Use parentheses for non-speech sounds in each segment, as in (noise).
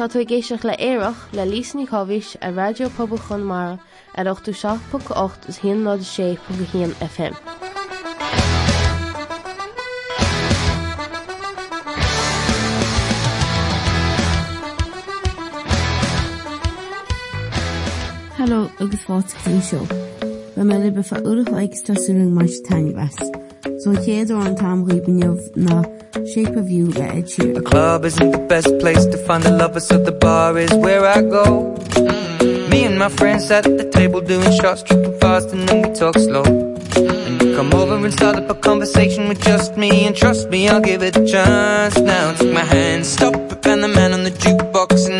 Tá tú géisioach le éireach le lísní chohís a radiopabal chun mar ar 8ú 6.8 is hí ná sé pu hían FM. Hello agus fátaí seo, Ba me libe fa uach agus tasúing mar. So chéad an tamghí beneomh na shape of you A club isn't the best place to find a lover, so the bar is where I go. Me and my friends sat at the table doing shots, tripping fast, and then we talk slow. And you come over and start up a conversation with just me, and trust me, I'll give it a chance. Now take my hand, stop and the man on the jukebox, and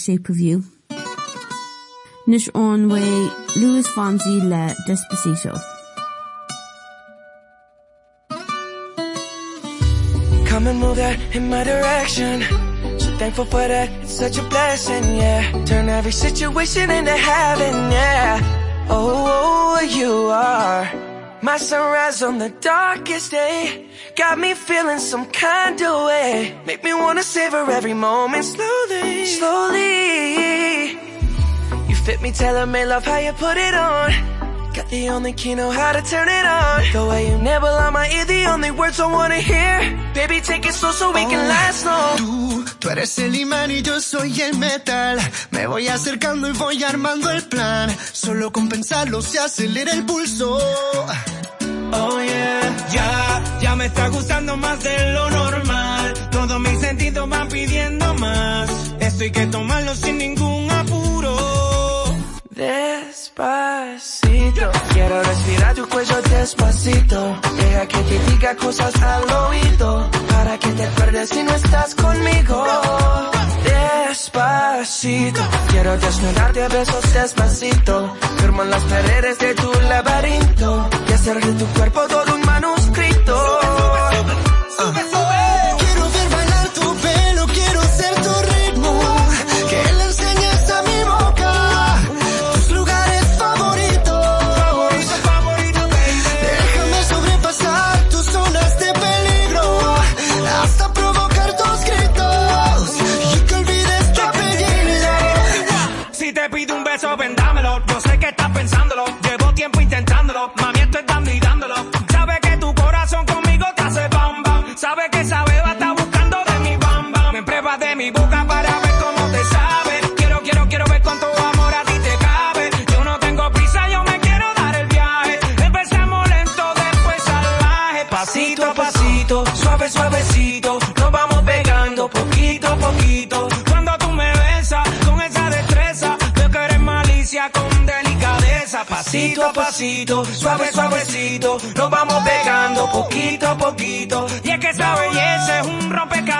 shape of you. On way Luis Fonsi le Despacito. Come and move that in my direction. So thankful for that, it's such a blessing, yeah. Turn every situation into heaven, yeah. Oh, oh, oh you are My sunrise on the darkest day. Got me feeling some kind of way. Make me wanna savor every moment slowly Slowly. You fit me, tailor me, love how you put it on. Got the only key know how to turn it on. The way you nibble on my ear The only words I wanna hear. Baby take it slow so we can oh, last long. Tú, tú eres el imán y yo soy el metal. Me voy acercando y voy armando el plan. Solo con pensarlo se acelera el pulso. Oh yeah. Ya, ya me está gustando más de lo Esto hay que tomarlo sin ningún apuro. Despacito. Quiero respirar tu cuello despacito. Deja que te diga cosas al oído. Para que te acuerdes si no estás conmigo. Despacito. Quiero desnudarte a besos despacito. Firmo en las paredes de tu laberinto. Y hacer de tu cuerpo todo un manuscrito sabe que sabe va está buscando de mi bamba. Me prueba de mi boca pasito a pasito, suave suavecito, nos vamos pegando poquito a poquito. Y es que esa belleza es un rompecabezas,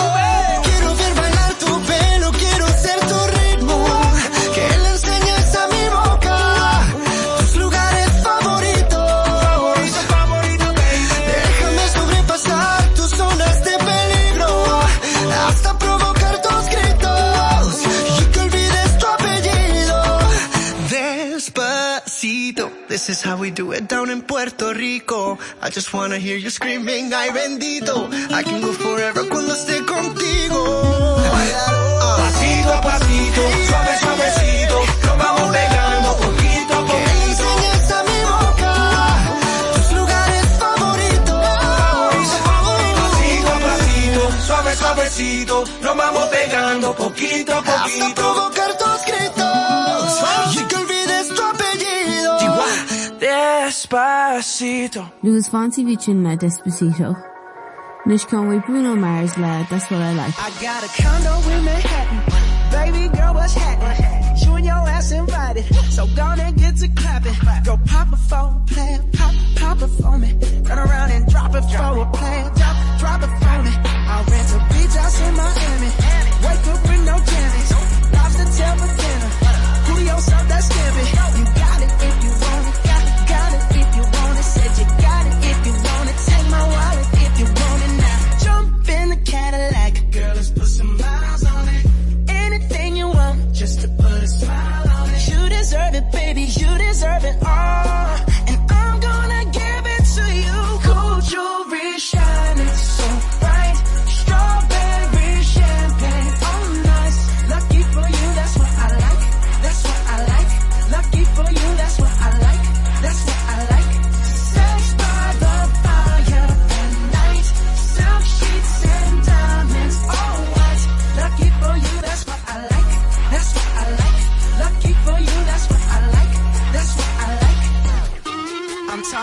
Is how we do it down in Puerto Rico. I just wanna hear you screaming, ay bendito. I can go forever cuando esté contigo. Pasito a pasito, suave suavecito, nos vamos pegando poquito a poquito. a mi boca tus lugares favoritos. Pasito a pasito, suave suavecito, nos vamos pegando poquito a poquito. Hasta provocar tus Despacito. Luas fancy vi sin na Despacito. Nish can we Bruno Mars la, that's what I like. I got a condo in Manhattan. Baby girl, what's happening? You and your ass invited. So gonna get to clapping. Go pop a phone, play pop, pop it for me. Turn around and drop it for a plan. Drop, drop it for me. I'll rent a beach house in Miami. Wake up with no jammies. Lobster tail for dinner. Julio stuff that's scampi. You got it if miles on it. Anything you want, just to put a smile on it. You deserve it, baby. You deserve it all.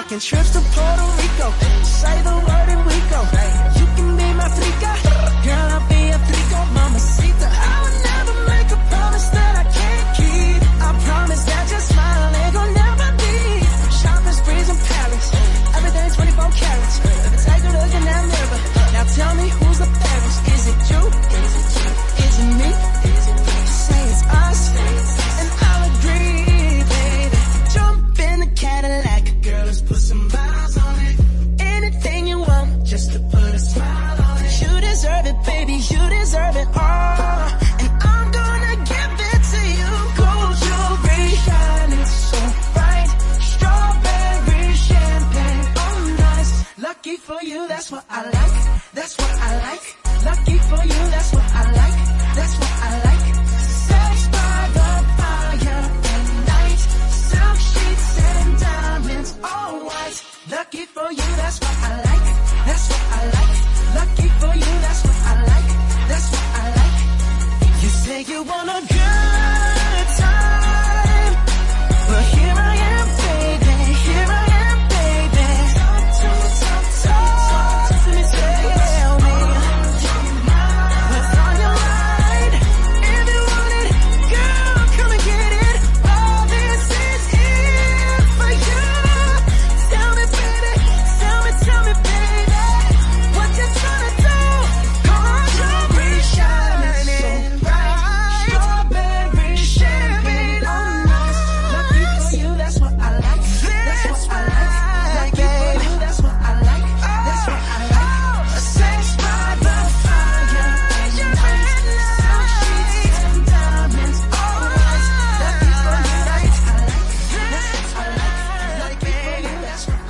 Trips to Puerto Rico. Say the word and we go. You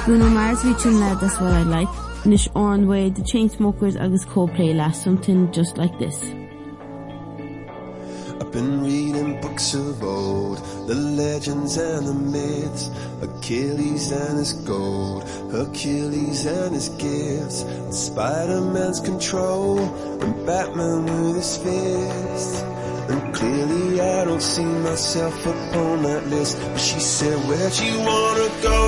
Preaching lad that's what I like. Nish Oran way the Chainsmokers agus Coldplay last something just like this. I've been reading books of old the legends and the myths Achilles and his gold Achilles and his gifts Spider-Man's control and Batman with his fists and clearly I don't see myself upon that list but she said where'd you wanna go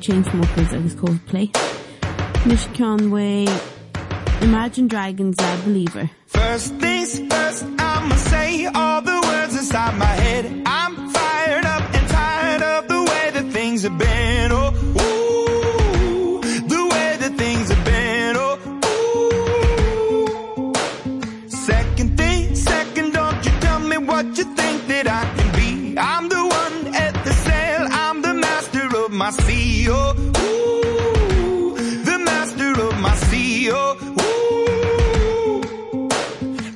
Chainsmokers agus Coldplay. Nish Conway Imagine Dragons a believer. First things first, I'ma say all the words inside my head. I'm fired up and tired of the way that things have been. Oh, ooh, the way that things have been. Oh, ooh. Second thing, second, don't you tell me what you think the master of my ooh.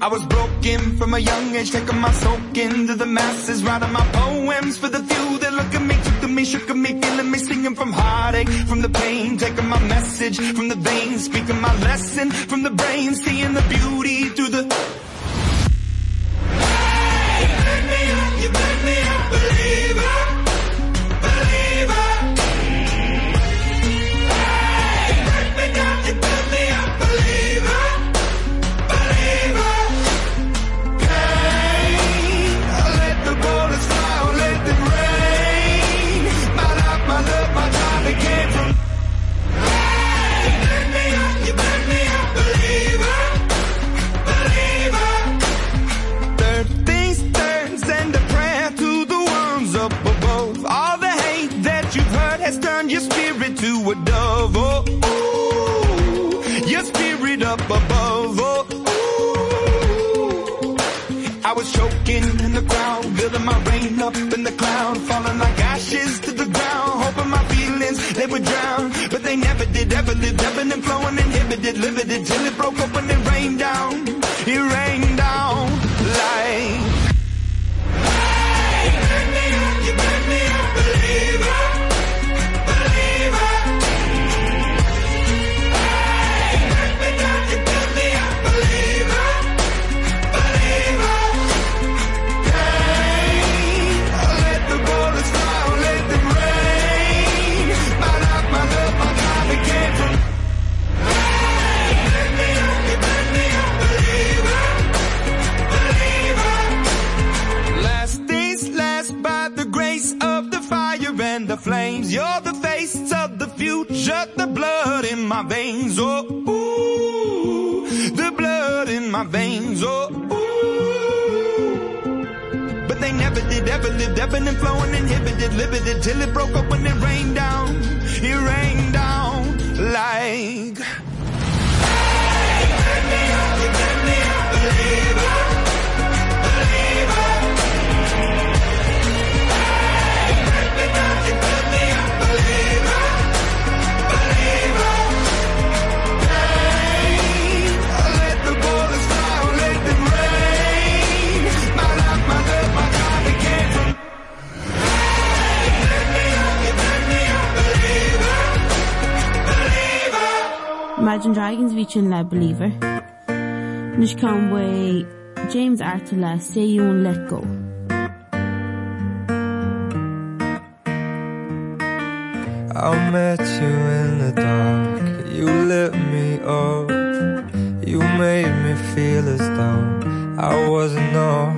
I was broken from a young age, taking my soak into the masses, writing my poems for the few that look at me, took to me, shook me, feeling me, singing from heartache, from the pain, taking my message from the veins, speaking my lesson from the brain, seeing the beauty through the. Hey, you me up, you me a believer, would drown, but they never did. Ever lived, ebbing and flowing, inhibited, limited till it broke up when it rained down. It rained ebbing and flowing, inhibited, limited, till it broke up when it rained down. It rained down like. Imagine Dragons reaching La believer. Nish Conway, James Artela, Say You and Let Go. I met you in the dark, you lit me up. You made me feel as though I wasn't off.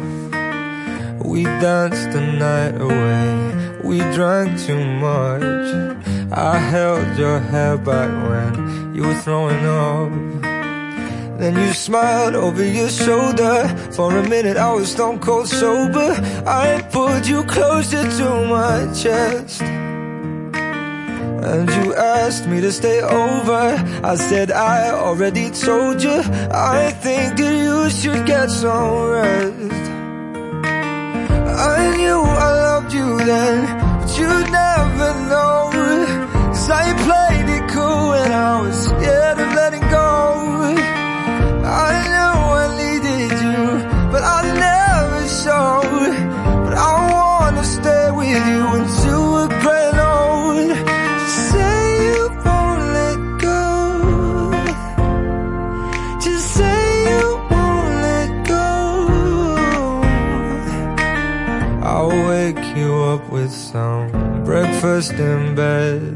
We danced the night away, we drank too much. I held your hair back when you were throwing up. Then you smiled over your shoulder. For a minute I was stone cold sober. I pulled you closer to my chest. And you asked me to stay over. I said I already told you. I think that you should get some rest. I knew I loved you then, but you'd never know. I played it cool and I was scared of letting go. I knew I needed you, but I never showed. But I wanna stay with you until we're growing old. Just say you won't let go. Just say you won't let go. I'll wake you up with some breakfast in bed.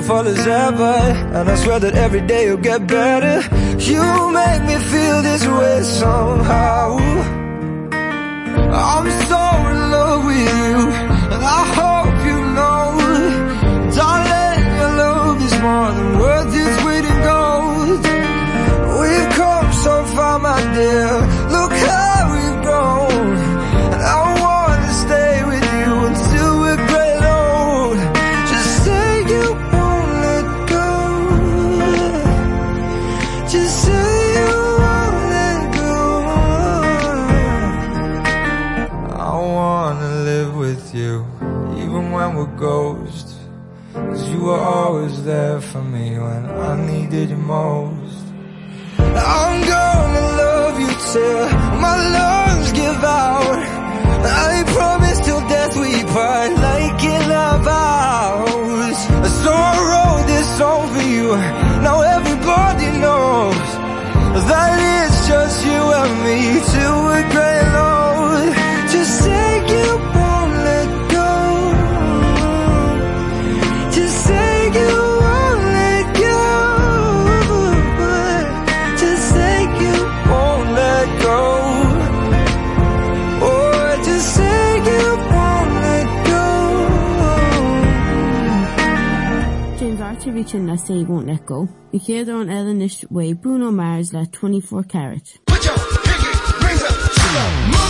beautiful as ever and I swear that every day you'll get better. You make me feel this way somehow. I'm so in love with you and I hope you know. Darling your love is more than worth is waiting gold. We've come so far my dear. Look how we've grown. you were always there for me when I needed you most. I'm gonna love you till my lungs give out. I promise till death we part like in love vows. So I wrote this over you now everybody knows that it's just you and me to Barte vi na sé won't let go. Vi ké an Ellenish way Bruno Mars le 24 carat. Put your pinky raise up to the.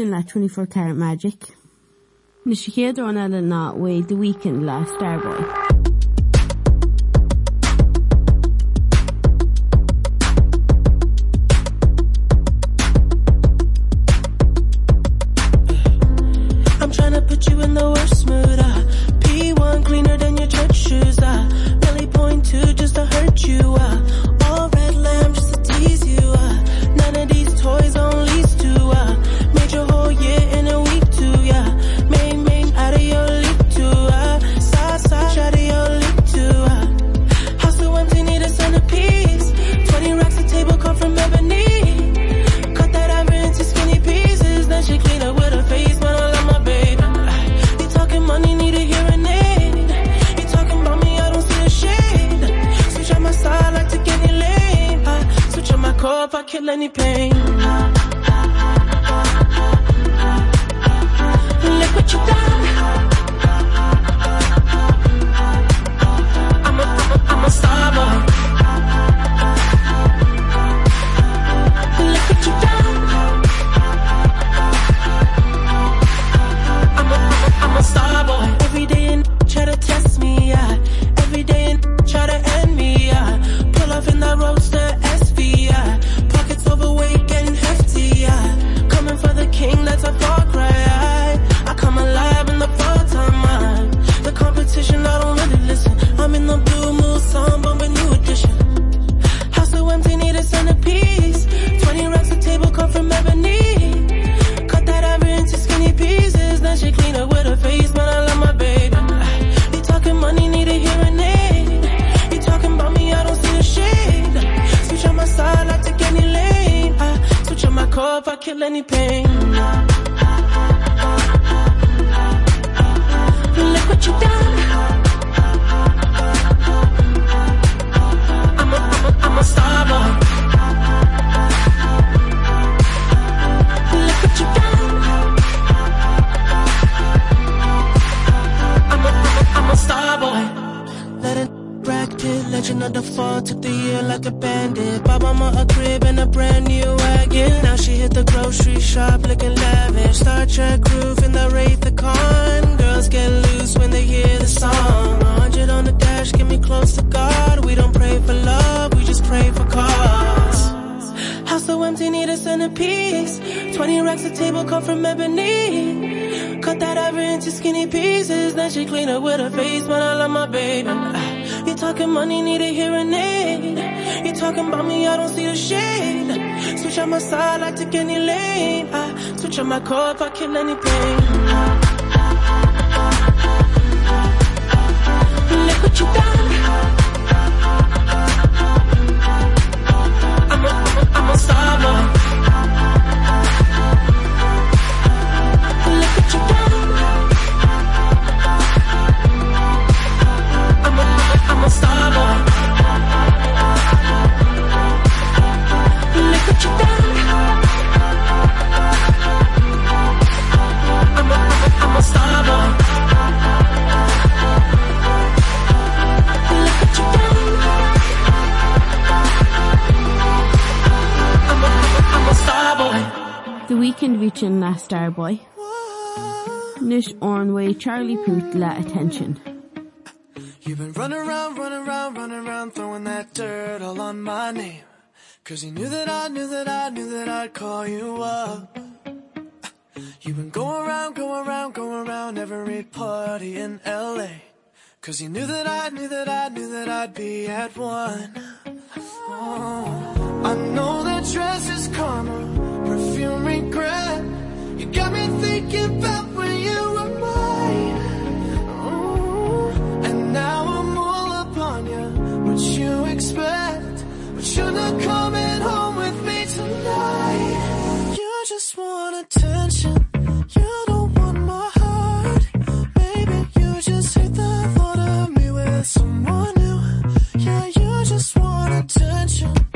sin le 24 Carat Magic. Nis héad an eile ná way the Weeknd le Starboy. with her face when I love my baby. (sighs) You talking money need a hearing aid. You talking about me I don't see a shade. Switch on my side like take any lane. I switch on my car if I kill anything look what you got. I'm a, I'm a star Weeknd reaching na starboy. Nish Ornway Charlie Puth la attention. You've been running around running around running around throwing that dirt all on my name cause you knew that I knew that I knew that I'd call you up You've been going around going around going around every party in LA cause you knew that I knew that I knew that I'd be at one oh. I know that dress is karma you regret. You got me when you were mine. And now I'm all you what you expect? But you're not coming home with me tonight. You just want attention. You don't want my heart. Maybe you just the thought of me with someone new. Yeah you just want attention. you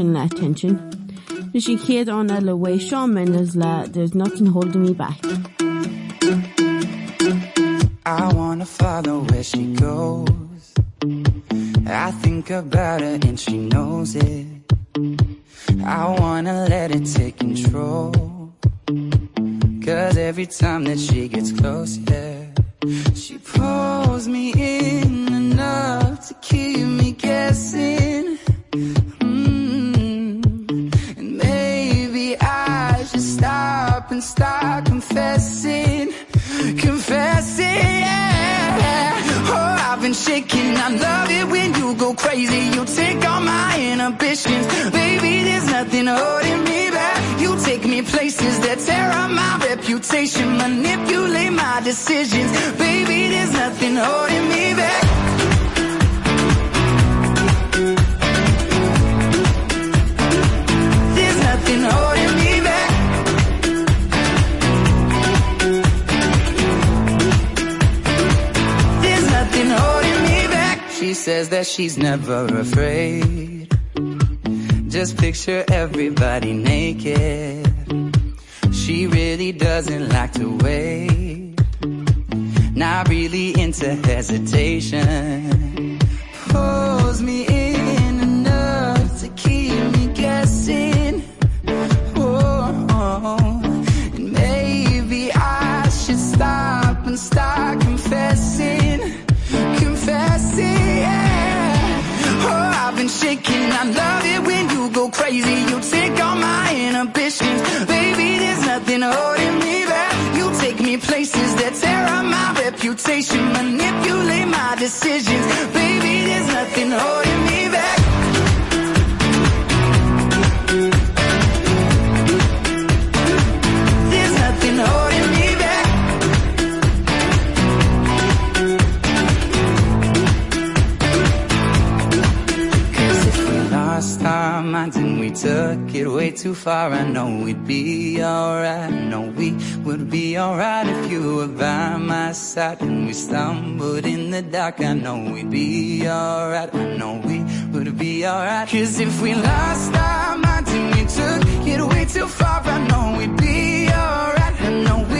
Putovich in that tension. Is she kid on a way Shawn Mendes la there's nothing holding me back. I wanna follow where she goes. I think about her and she knows it. I wanna let it take control. Cause every time that she gets reputation, manipulate my decisions, baby. There's nothing holding me back. There's nothing holding me back. There's nothing holding me back. She says that she's never afraid. Just picture everybody naked. Really doesn't like to wait. Not really into hesitation. Pulls me in manipulate my decisions, baby. There's nothing holding me way too far, I know we'd be alright. Know we would be alright if you were by my side. And we stumbled in the dark, I know we'd be alright. I know we would be alright. Cause if we lost our minds and we took it way too far, I know we'd be alright. I know we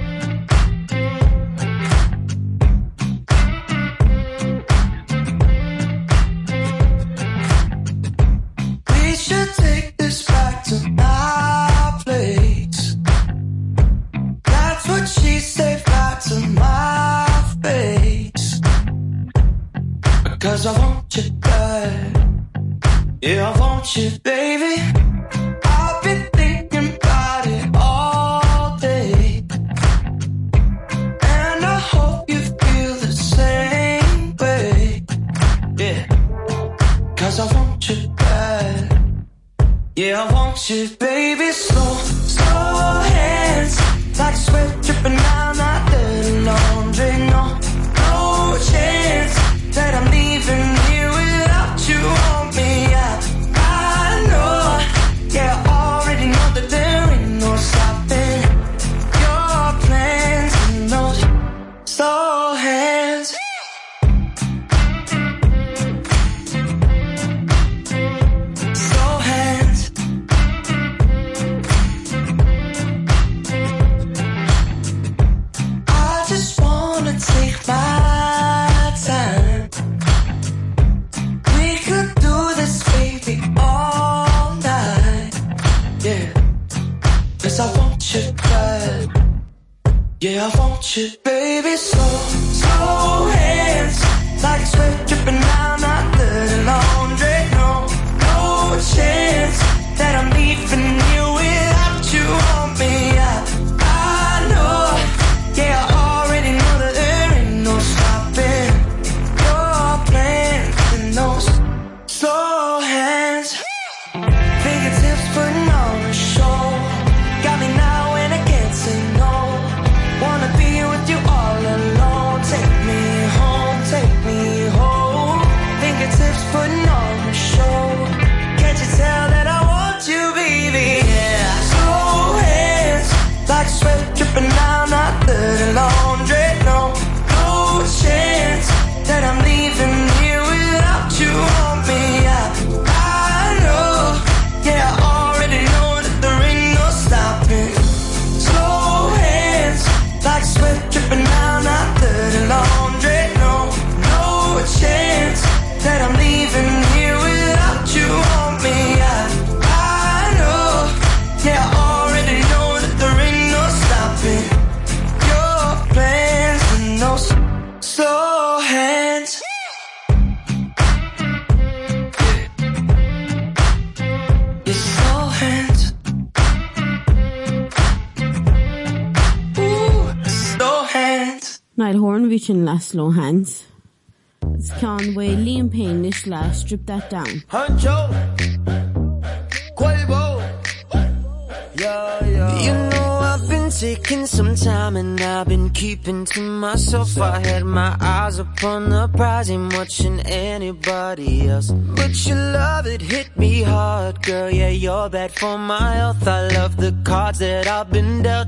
hands. Night horn vi sin le slow hands. Is cean bfu líon pein is le strip that down. Huncho, Quavo, yeah, yeah. You know I've been taking some time and I've been keeping to myself. I had my eyes upon the prize, and watching anybody else. But your love, it hit me hard, girl. Yeah, you're bad for my health. I love the cards that I've been dealt.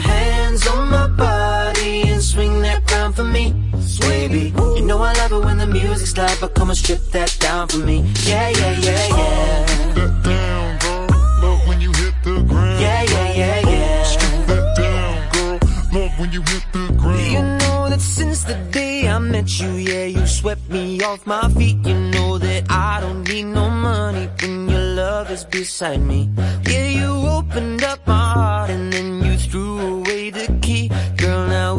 hands on my body and swing that round for me, baby. You know I love it when the music's loud, but come on, strip that down for me. Yeah, yeah, yeah, yeah. That down, girl. Love when you hit the ground. Yeah, yeah, yeah, yeah. Strip that down, girl. Love when you hit the ground. You know since the day I met you, yeah, you swept me off my feet. You know that I don't need no money when your love is beside me. Yeah, you opened up my heart and then you threw away the key.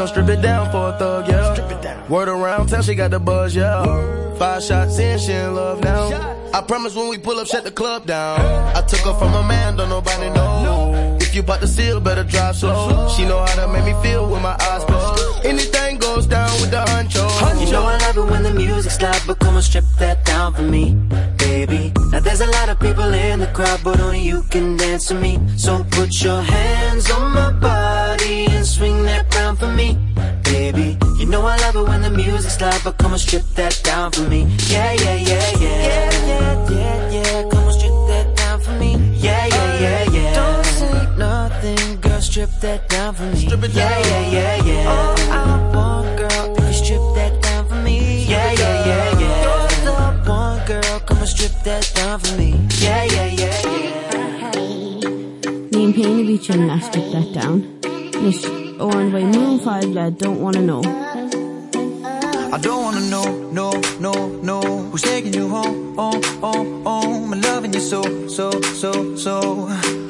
Gon' strip it down for a thug, yeah. Strip it down. Word around town, she got the buzz, yeah. Five shots in, she in love now. I promise when we pull up, shut the club down. I took her from a man, don't nobody know. If you bought the seal, better drive slow. She know how to make me feel with my eyes closed. Anything goes down with the Huncho. You know I love it when the music's loud, but come on, strip that down for me, baby. Now there's a lot of people in the crowd, but only you can dance to me. So put your hands on my body and swing that round for me, baby. You know I love it when the music's loud, but come on, strip that down for me. Yeah, yeah, yeah, yeah. Yeah, yeah, yeah, yeah. Come on, nothing, girl, strip that down for me. Strip it down. Yeah, yeah, yeah, yeah. All I want, girl, if you strip that down for me. Yeah, yeah, yeah, yeah. You're one, girl, come on, strip that down for me. Yeah, yeah, yeah, yeah. Níon peanna bhí sin le strip that down. Nis óan bhaid Maroon 5 le don't wanna know. I don't wanna know, no, no, no Who's taking you home, home, home, home I'm loving you so, so, so, so The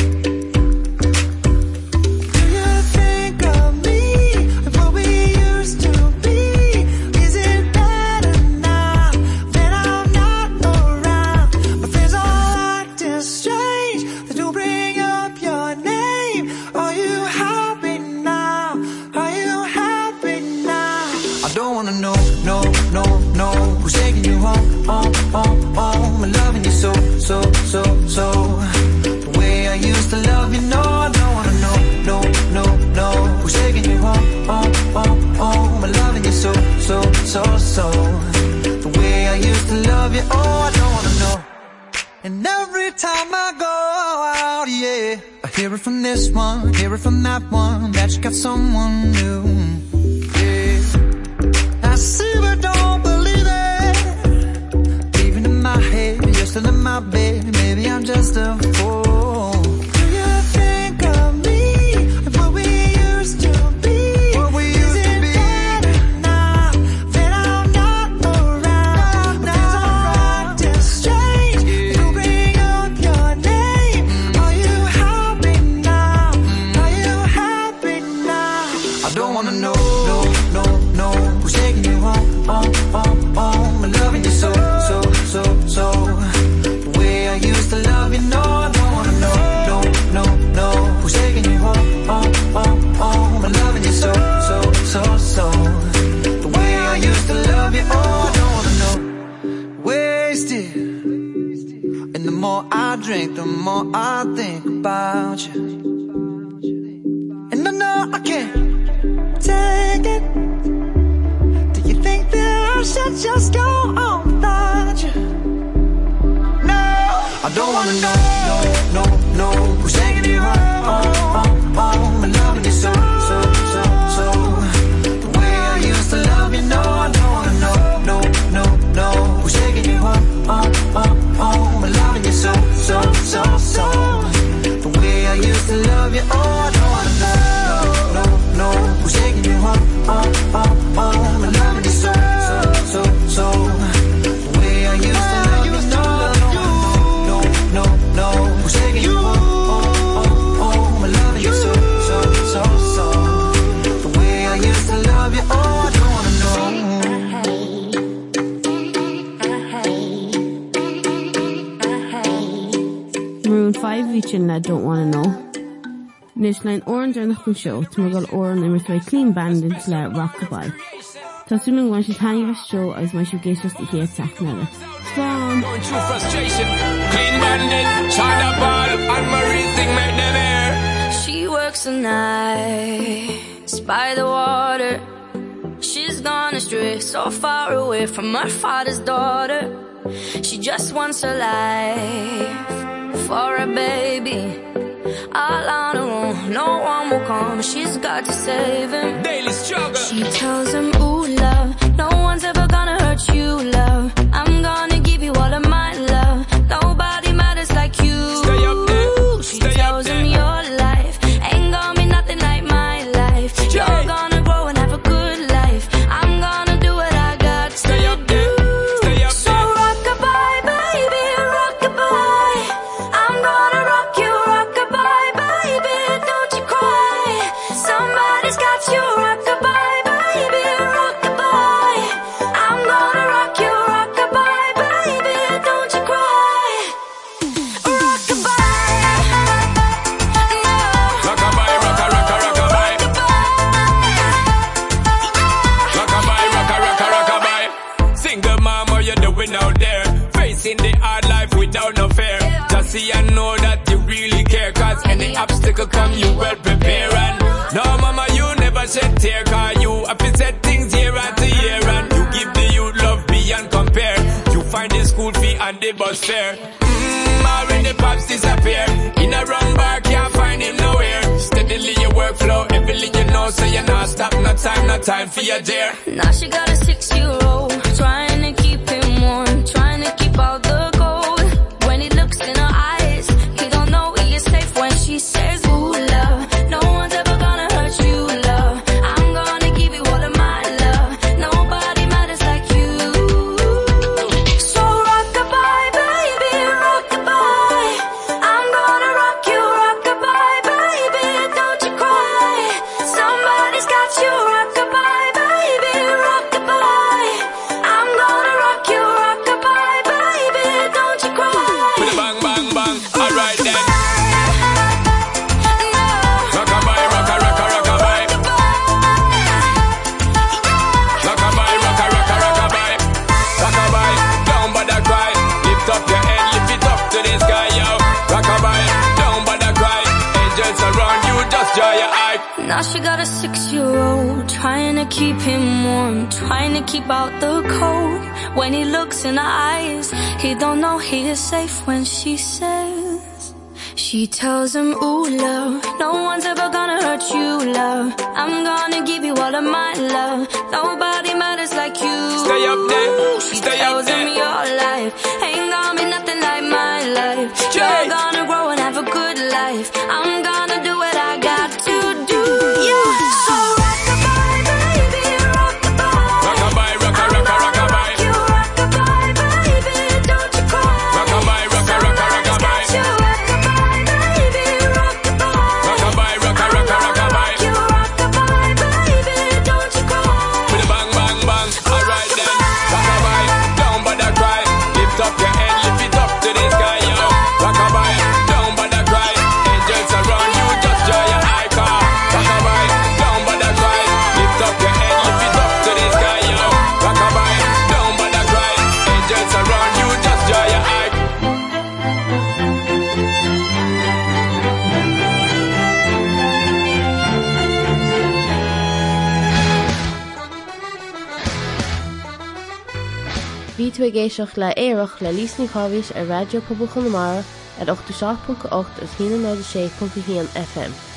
oh I don't wanna know. And every time I go out, yeah. I hear it from this one, hear it from that one. That you got someone new 5 bhí sin le don't wanna know. Nis lein orange ar nach chun seo tu gal oran imir tre clean bandits le rockabye. Tásúling bhain si taine bheith seo agus mai siú géisios i hé teachnaile. Spáin! Going through frustration. Clean bandit, China ball, Anne-Marie thing make them air. She works the nights by the water. She's gone astray, so far away from her father's daughter. She just wants her life for a baby. All her own, no one will come. She's got to save him. Daily struggle. She tells him, Ooh, love, no one's ever gonna hurt you, love. The bus fare. Mmm, already pops disappear. In a wrong bar, can't find him nowhere. Steadily your workflow, everything you know, so you're not stop, no time, no time for your dear. Now she got a six-year-old trying to keep six-year-old trying to keep him warm, trying to keep out the cold. When he looks in her eyes, he don't know he is safe when she says. She tells him, ooh, love, no one's ever gonna hurt you, love. I'm gonna give you all of my love. Nobody matters like you. Stay up there, She stay up tells him there. your life ain't gonna be nothing like my life. You're gonna grow and have a good life. I'm géisioach le éireach le lísní chohís en radio pobuchan na de at 8 seach.8 a 16.héan FM.